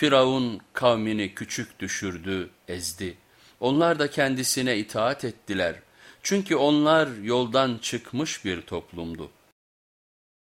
Firavun kavmini küçük düşürdü, ezdi. Onlar da kendisine itaat ettiler. Çünkü onlar yoldan çıkmış bir toplumdu.